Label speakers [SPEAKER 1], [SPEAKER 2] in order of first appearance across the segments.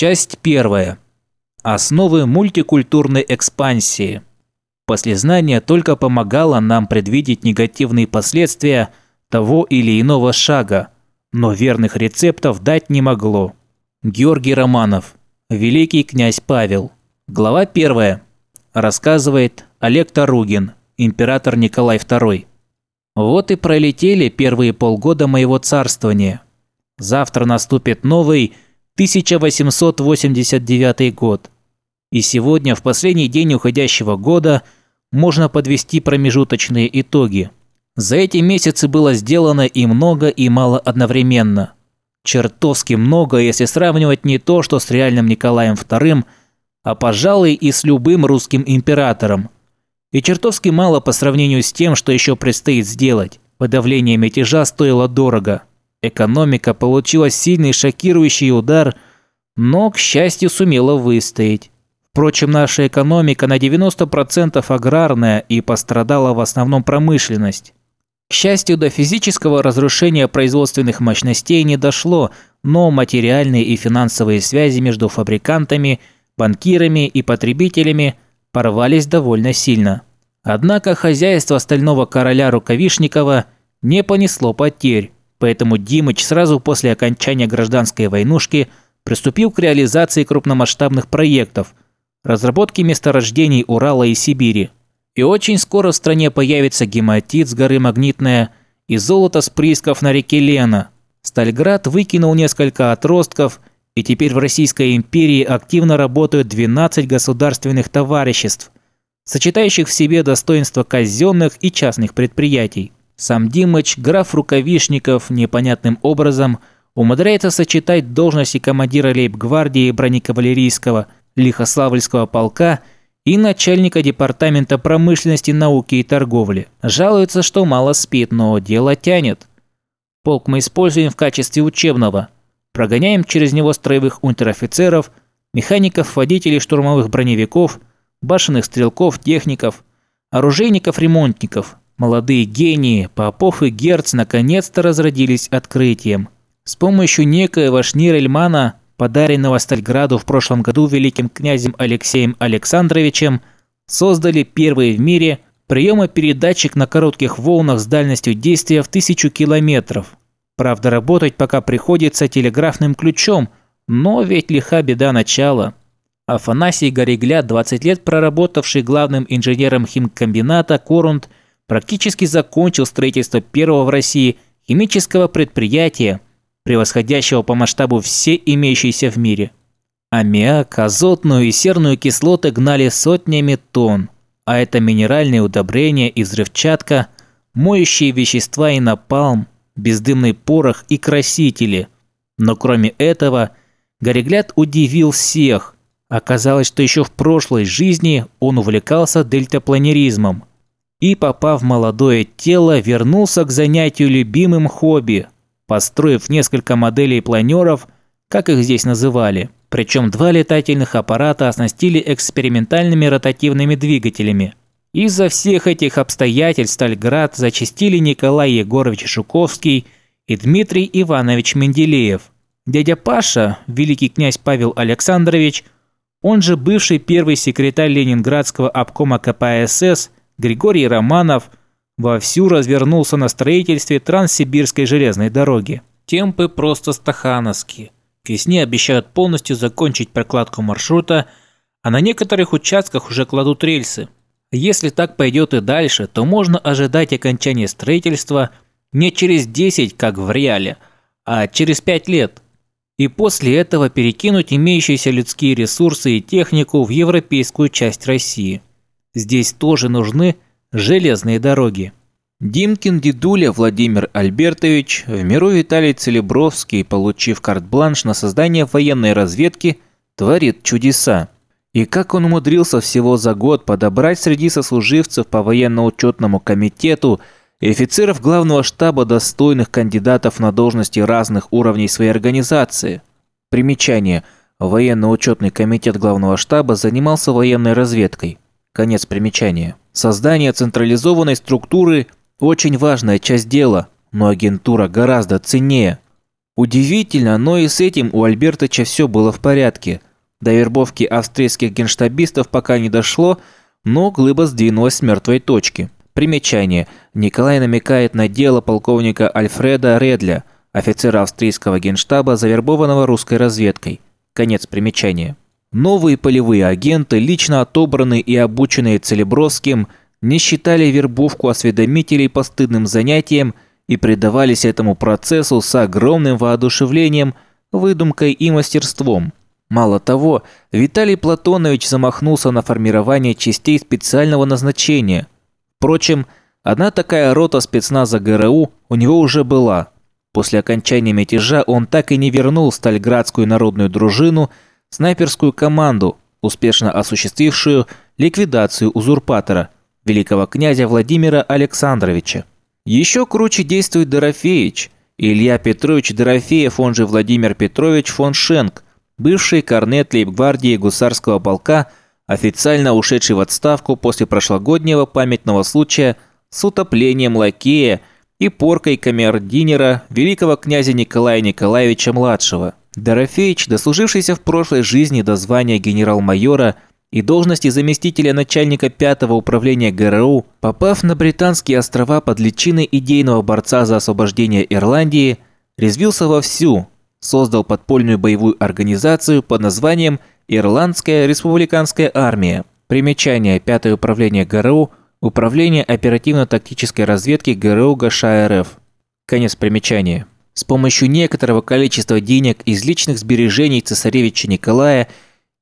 [SPEAKER 1] Часть первая. Основы мультикультурной экспансии. Послезнание только помогало нам предвидеть негативные последствия того или иного шага, но верных рецептов дать не могло. Георгий Романов. Великий князь Павел. Глава первая. Рассказывает Олег Таругин, император Николай II. Вот и пролетели первые полгода моего царствования. Завтра наступит новый 1889 год. И сегодня, в последний день уходящего года, можно подвести промежуточные итоги. За эти месяцы было сделано и много, и мало одновременно. Чертовски много, если сравнивать не то, что с реальным Николаем II, а, пожалуй, и с любым русским императором. И чертовски мало по сравнению с тем, что еще предстоит сделать. Подавление мятежа стоило дорого. Экономика получила сильный шокирующий удар, но, к счастью, сумела выстоять. Впрочем, наша экономика на 90% аграрная и пострадала в основном промышленность. К счастью, до физического разрушения производственных мощностей не дошло, но материальные и финансовые связи между фабрикантами, банкирами и потребителями порвались довольно сильно. Однако хозяйство стального короля Рукавишникова не понесло потерь. Поэтому Димыч сразу после окончания гражданской войнушки приступил к реализации крупномасштабных проектов, разработки месторождений Урала и Сибири. И очень скоро в стране появится гематит с горы Магнитная и золото с приисков на реке Лена. Стальград выкинул несколько отростков, и теперь в Российской империи активно работают 12 государственных товариществ, сочетающих в себе достоинства казенных и частных предприятий. Сам Димыч, граф Рукавишников, непонятным образом умудряется сочетать должности командира лейб-гвардии бронекавалерийского Лихославльского полка и начальника департамента промышленности, науки и торговли. Жалуется, что мало спит, но дело тянет. Полк мы используем в качестве учебного. Прогоняем через него строевых унтер-офицеров, механиков, водителей штурмовых броневиков, башенных стрелков, техников, оружейников-ремонтников – Молодые гении, Попов и Герц наконец-то разродились открытием. С помощью некоего Шнирельмана, подаренного Стальграду в прошлом году великим князем Алексеем Александровичем, создали первый в мире приемопередатчик на коротких волнах с дальностью действия в тысячу километров. Правда, работать пока приходится телеграфным ключом, но ведь лиха беда начала. Афанасий Горегляд, 20 лет проработавший главным инженером химкомбината «Корунд», практически закончил строительство первого в России химического предприятия, превосходящего по масштабу все имеющиеся в мире. Аммиак, азотную и серную кислоты гнали сотнями тонн, а это минеральные удобрения и взрывчатка, моющие вещества и напалм, бездымный порох и красители. Но кроме этого, Горегляд удивил всех. Оказалось, что еще в прошлой жизни он увлекался дельтапланеризмом и, попав в молодое тело, вернулся к занятию любимым хобби, построив несколько моделей планеров, как их здесь называли. Причем два летательных аппарата оснастили экспериментальными ротативными двигателями. Из-за всех этих обстоятельств Стальград зачастили Николай Егорович Жуковский и Дмитрий Иванович Менделеев. Дядя Паша, великий князь Павел Александрович, он же бывший первый секретарь Ленинградского обкома КПСС – Григорий Романов вовсю развернулся на строительстве Транссибирской железной дороги. Темпы просто стахановские. К весне обещают полностью закончить прокладку маршрута, а на некоторых участках уже кладут рельсы. Если так пойдет и дальше, то можно ожидать окончания строительства не через 10, как в реале, а через 5 лет. И после этого перекинуть имеющиеся людские ресурсы и технику в европейскую часть России. Здесь тоже нужны железные дороги. Димкин дедуля Владимир Альбертович, в миру Виталий Целебровский, получив карт-бланш на создание военной разведки, творит чудеса. И как он умудрился всего за год подобрать среди сослуживцев по военно-учетному комитету и офицеров главного штаба достойных кандидатов на должности разных уровней своей организации. Примечание. Военно-учетный комитет главного штаба занимался военной разведкой. Конец примечания. Создание централизованной структуры – очень важная часть дела, но агентура гораздо ценнее. Удивительно, но и с этим у Альбертыча все было в порядке. До вербовки австрийских генштабистов пока не дошло, но глыба сдвинулась с мертвой точки. Примечание. Николай намекает на дело полковника Альфреда Редля, офицера австрийского генштаба, завербованного русской разведкой. Конец примечания. Новые полевые агенты, лично отобранные и обученные Целебровским, не считали вербовку осведомителей постыдным занятием и предавались этому процессу с огромным воодушевлением, выдумкой и мастерством. Мало того, Виталий Платонович замахнулся на формирование частей специального назначения – Впрочем, одна такая рота спецназа ГРУ у него уже была. После окончания мятежа он так и не вернул Стальградскую народную дружину, снайперскую команду, успешно осуществившую ликвидацию узурпатора, великого князя Владимира Александровича. Еще круче действует Дорофеевич, Илья Петрович Дорофеев, он же Владимир Петрович фон Шенк, бывший корнет лейб-гвардии гусарского полка – официально ушедший в отставку после прошлогоднего памятного случая с утоплением лакея и поркой камердинера великого князя Николая Николаевича-младшего. Дорофеич, дослужившийся в прошлой жизни до звания генерал-майора и должности заместителя начальника пятого управления ГРУ, попав на британские острова под личиной идейного борца за освобождение Ирландии, резвился вовсю, создал подпольную боевую организацию под названием Ирландская республиканская армия. Примечание. Пятое управление ГРУ. Управление оперативно-тактической разведки ГРУ ГШ РФ. Конец примечания. С помощью некоторого количества денег из личных сбережений цесаревича Николая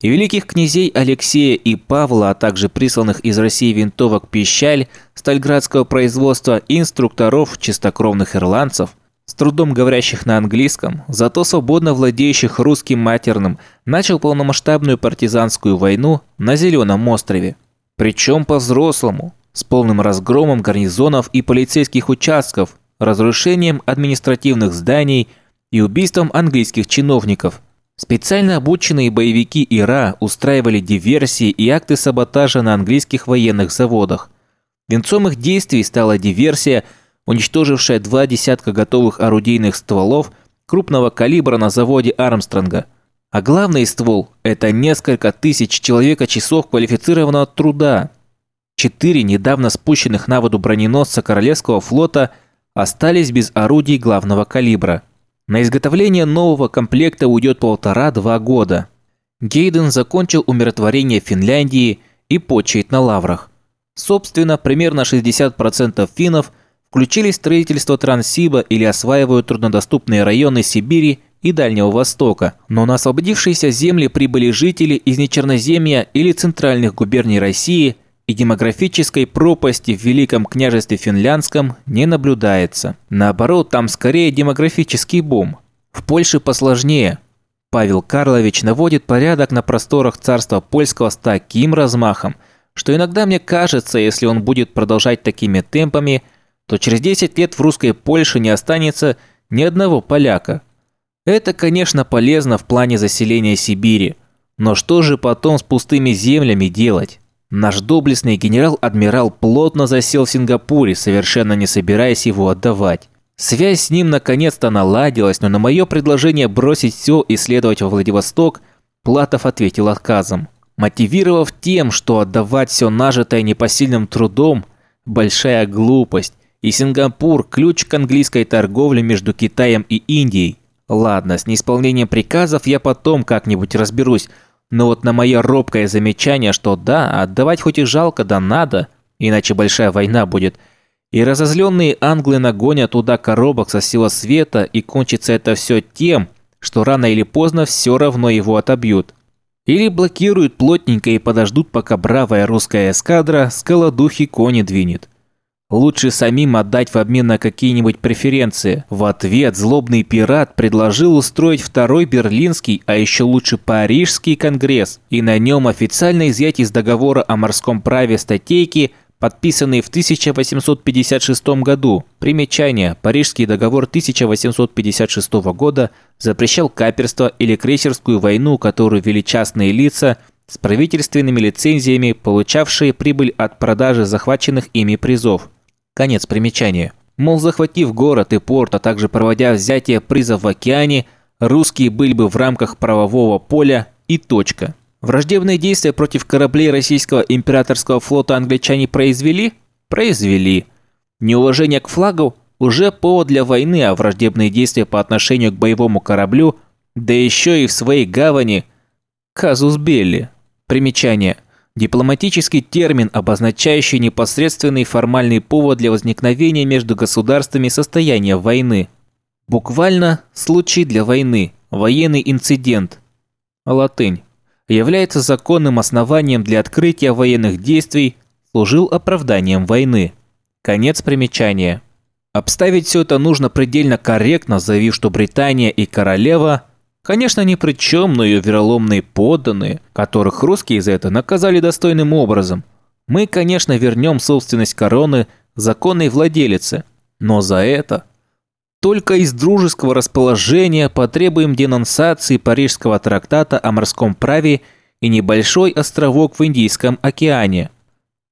[SPEAKER 1] и великих князей Алексея и Павла, а также присланных из России винтовок «Пищаль» стальградского производства инструкторов чистокровных ирландцев – с трудом говорящих на английском, зато свободно владеющих русским матерным, начал полномасштабную партизанскую войну на Зеленом острове. Причем по-взрослому, с полным разгромом гарнизонов и полицейских участков, разрушением административных зданий и убийством английских чиновников. Специально обученные боевики ИРА устраивали диверсии и акты саботажа на английских военных заводах. Венцом их действий стала диверсия – уничтожившая два десятка готовых орудийных стволов крупного калибра на заводе Армстронга. А главный ствол – это несколько тысяч человека-часов квалифицированного труда. Четыре недавно спущенных на воду броненосца Королевского флота остались без орудий главного калибра. На изготовление нового комплекта уйдет полтора-два года. Гейден закончил умиротворение Финляндии и почает на лаврах. Собственно, примерно 60% финнов – включили строительство Транссиба или осваивают труднодоступные районы Сибири и Дальнего Востока, но на освободившиеся земли прибыли жители из Нечерноземья или центральных губерний России и демографической пропасти в Великом княжестве Финляндском не наблюдается. Наоборот, там скорее демографический бум. В Польше посложнее. Павел Карлович наводит порядок на просторах царства польского с таким размахом, что иногда мне кажется, если он будет продолжать такими темпами – то через 10 лет в русской Польше не останется ни одного поляка. Это, конечно, полезно в плане заселения Сибири, но что же потом с пустыми землями делать? Наш доблестный генерал-адмирал плотно засел в Сингапуре, совершенно не собираясь его отдавать. Связь с ним наконец-то наладилась, но на мое предложение бросить все и следовать во Владивосток, Платов ответил отказом, мотивировав тем, что отдавать все нажитое непосильным трудом – большая глупость, и Сингапур – ключ к английской торговле между Китаем и Индией. Ладно, с неисполнением приказов я потом как-нибудь разберусь, но вот на мое робкое замечание, что да, отдавать хоть и жалко, да надо, иначе большая война будет. И разозленные англы нагонят туда коробок со всего света, и кончится это все тем, что рано или поздно все равно его отобьют. Или блокируют плотненько и подождут, пока бравая русская эскадра с голодухи кони двинет. Лучше самим отдать в обмен на какие-нибудь преференции. В ответ злобный пират предложил устроить второй берлинский, а еще лучше парижский конгресс, и на нем официально изъять из договора о морском праве статейки, подписанные в 1856 году. Примечание. Парижский договор 1856 года запрещал каперство или крейсерскую войну, которую вели частные лица с правительственными лицензиями, получавшие прибыль от продажи захваченных ими призов. Конец примечания. Мол, захватив город и порт, а также проводя взятие призов в океане, русские были бы в рамках правового поля и точка. Враждебные действия против кораблей российского императорского флота англичане произвели? Произвели. Неуважение к флагу уже повод для войны, а враждебные действия по отношению к боевому кораблю, да еще и в своей гавани – казус белли. Примечание. Дипломатический термин, обозначающий непосредственный формальный повод для возникновения между государствами состояния войны. Буквально «случай для войны», «военный инцидент». Латынь. Является законным основанием для открытия военных действий, служил оправданием войны. Конец примечания. Обставить все это нужно предельно корректно, заявив, что Британия и королева – Конечно, ни при чем, но ее вероломные подданные, которых русские за это наказали достойным образом. Мы, конечно, вернем собственность короны законной владелице, но за это только из дружеского расположения потребуем денонсации Парижского трактата о морском праве и небольшой островок в Индийском океане,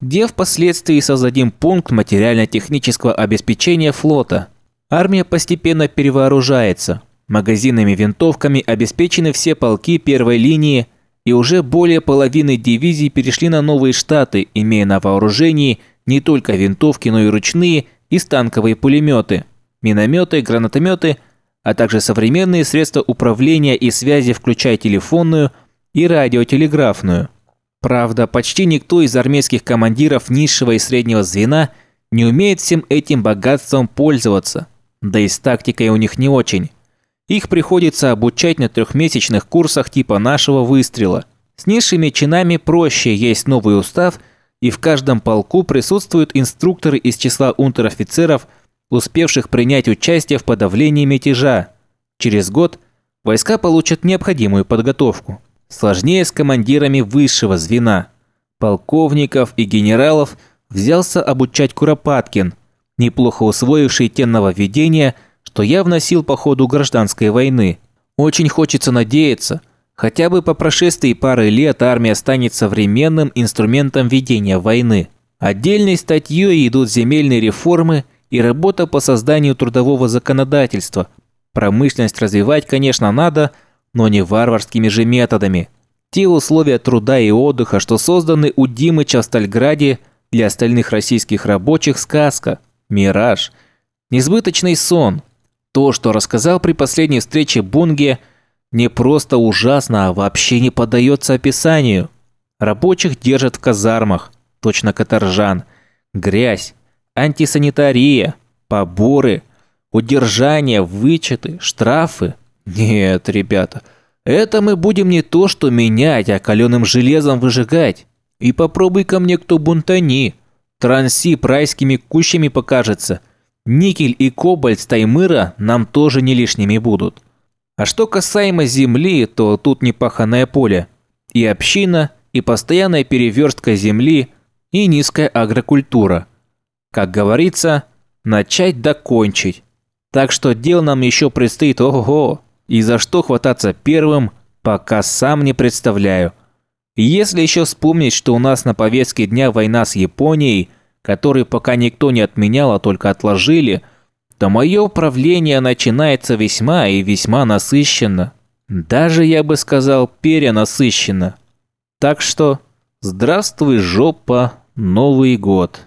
[SPEAKER 1] где впоследствии создадим пункт материально-технического обеспечения флота. Армия постепенно перевооружается – Магазинами винтовками обеспечены все полки первой линии, и уже более половины дивизий перешли на новые штаты, имея на вооружении не только винтовки, но и ручные и станковые пулеметы, минометы, гранатометы, а также современные средства управления и связи, включая телефонную и радиотелеграфную. Правда, почти никто из армейских командиров низшего и среднего звена не умеет всем этим богатством пользоваться, да и с тактикой у них не очень. Их приходится обучать на трехмесячных курсах типа нашего выстрела. С низшими чинами проще, есть новый устав, и в каждом полку присутствуют инструкторы из числа унтер-офицеров, успевших принять участие в подавлении мятежа. Через год войска получат необходимую подготовку. Сложнее с командирами высшего звена. Полковников и генералов взялся обучать Куропаткин, неплохо усвоивший те нововведения – что я вносил по ходу гражданской войны. Очень хочется надеяться, хотя бы по прошествии пары лет армия станет современным инструментом ведения войны. Отдельной статьей идут земельные реформы и работа по созданию трудового законодательства. Промышленность развивать, конечно, надо, но не варварскими же методами. Те условия труда и отдыха, что созданы у Димыча в Стальграде, для остальных российских рабочих сказка, мираж, несбыточный сон – то, что рассказал при последней встрече Бунге, не просто ужасно, а вообще не поддается описанию. Рабочих держат в казармах, точно каторжан. Грязь, антисанитария, поборы, удержание, вычеты, штрафы. Нет, ребята, это мы будем не то что менять, а каленым железом выжигать. И попробуй ко мне кто бунтани. Трансип райскими кущами покажется – Никель и кобальт с Таймыра нам тоже не лишними будут. А что касаемо земли, то тут непаханное поле. И община, и постоянная переверстка земли, и низкая агрокультура. Как говорится, начать докончить. Так что дел нам еще предстоит ого-го. И за что хвататься первым, пока сам не представляю. Если еще вспомнить, что у нас на повестке дня война с Японией – который пока никто не отменял, а только отложили, то мое управление начинается весьма и весьма насыщенно. Даже, я бы сказал, перенасыщенно. Так что здравствуй, жопа, Новый год.